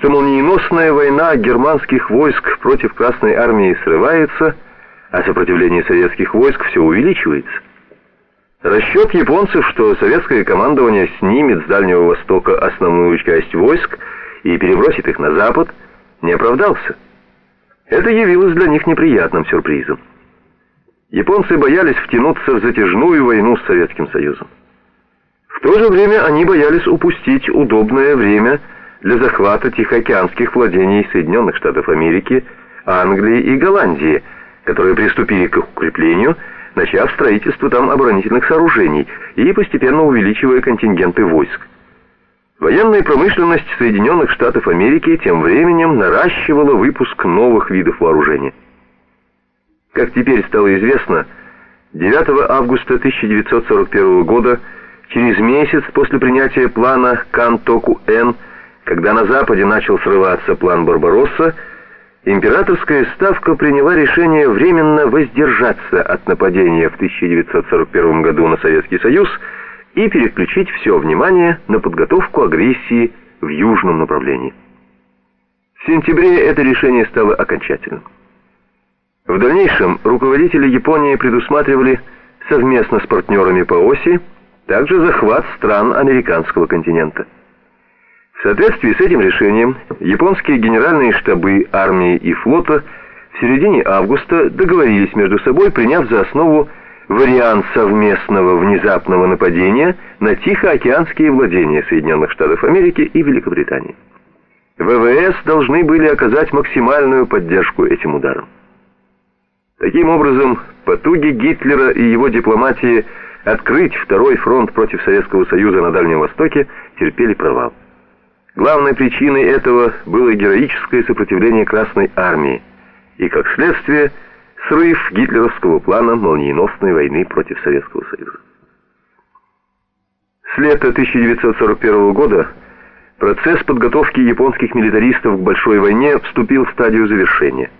что молниеносная война германских войск против Красной Армии срывается, а сопротивление советских войск все увеличивается. Расчет японцев, что советское командование снимет с Дальнего Востока основную часть войск и перебросит их на Запад, не оправдался. Это явилось для них неприятным сюрпризом. Японцы боялись втянуться в затяжную войну с Советским Союзом. В то же время они боялись упустить удобное время для захвата тихоокеанских владений Соединенных Штатов Америки, Англии и Голландии, которые приступили к их укреплению, начав строительство там оборонительных сооружений и постепенно увеличивая контингенты войск. Военная промышленность Соединенных Штатов Америки тем временем наращивала выпуск новых видов вооружения. Как теперь стало известно, 9 августа 1941 года, через месяц после принятия плана Кантоку-Н, когда на Западе начал срываться план Барбаросса, императорская ставка приняла решение временно воздержаться от нападения в 1941 году на Советский Союз и переключить все внимание на подготовку агрессии в южном направлении. В сентябре это решение стало окончательным. В дальнейшем руководители Японии предусматривали совместно с партнерами по оси также захват стран американского континента. В соответствии с этим решением японские генеральные штабы армии и флота в середине августа договорились между собой, приняв за основу вариант совместного внезапного нападения на Тихоокеанские владения Соединенных Штатов Америки и Великобритании. ВВС должны были оказать максимальную поддержку этим ударам. Таким образом, потуги Гитлера и его дипломатии открыть второй фронт против Советского Союза на Дальнем Востоке терпели провал. Главной причиной этого было героическое сопротивление Красной Армии и, как следствие, срыв гитлеровского плана молниеносной войны против Советского Союза. С лета 1941 года процесс подготовки японских милитаристов к большой войне вступил в стадию завершения.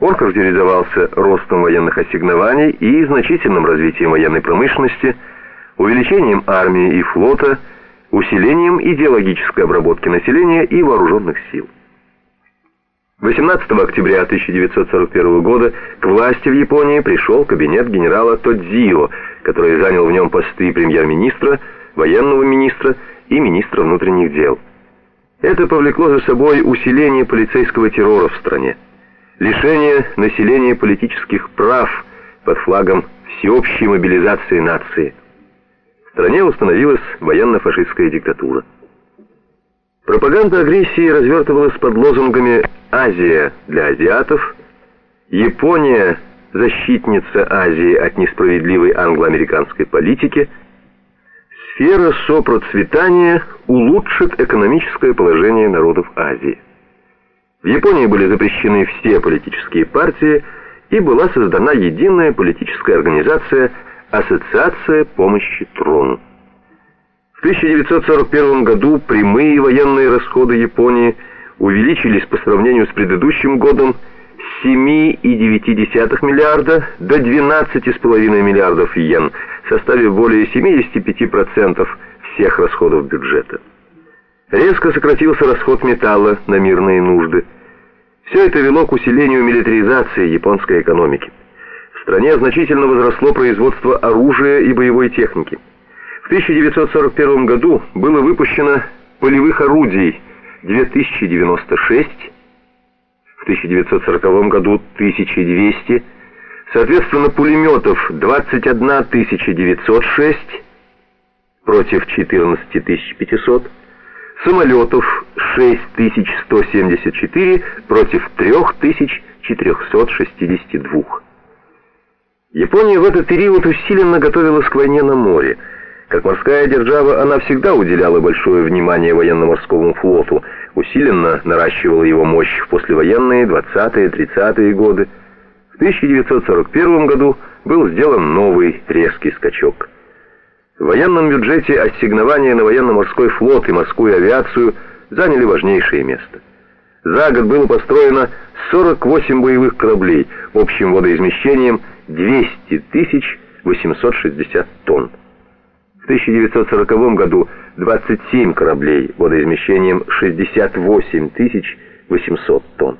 Он характеризовался ростом военных ассигнований и значительным развитием военной промышленности, увеличением армии и флота, усилением идеологической обработки населения и вооруженных сил. 18 октября 1941 года к власти в Японии пришел кабинет генерала Тодзио, который занял в нем посты премьер-министра, военного министра и министра внутренних дел. Это повлекло за собой усиление полицейского террора в стране, лишение населения политических прав под флагом всеобщей мобилизации нации. Стране установилась военно-фашистская диктатура. Пропаганда агрессии развертывалась под лозунгами «Азия для азиатов», «Япония – защитница Азии от несправедливой англо-американской политики», «Сфера сопроцветания улучшит экономическое положение народов Азии». В Японии были запрещены все политические партии и была создана единая политическая организация «Ассоциация помощи трону». В 1941 году прямые военные расходы Японии увеличились по сравнению с предыдущим годом с 7,9 миллиарда до 12,5 миллиардов йен, составив более 75% всех расходов бюджета. Резко сократился расход металла на мирные нужды. Все это вело к усилению милитаризации японской экономики. Стране значительно возросло производство оружия и боевой техники. В 1941 году было выпущено полевых орудий 2096, в 1940 году 1200, соответственно пулеметов 21 906 против 14 500, самолетов 6174 против 3462. Япония в этот период усиленно готовилась к войне на море. Как морская держава, она всегда уделяла большое внимание военно-морскому флоту, усиленно наращивала его мощь в послевоенные 20-30-е годы. В 1941 году был сделан новый резкий скачок. В военном бюджете ассигнования на военно-морской флот и морскую авиацию заняли важнейшее место. За год было построено 48 боевых кораблей общим водоизмещением 200 860 тонн. 1940 году 27 кораблей водоизмещением 68 800 тонн.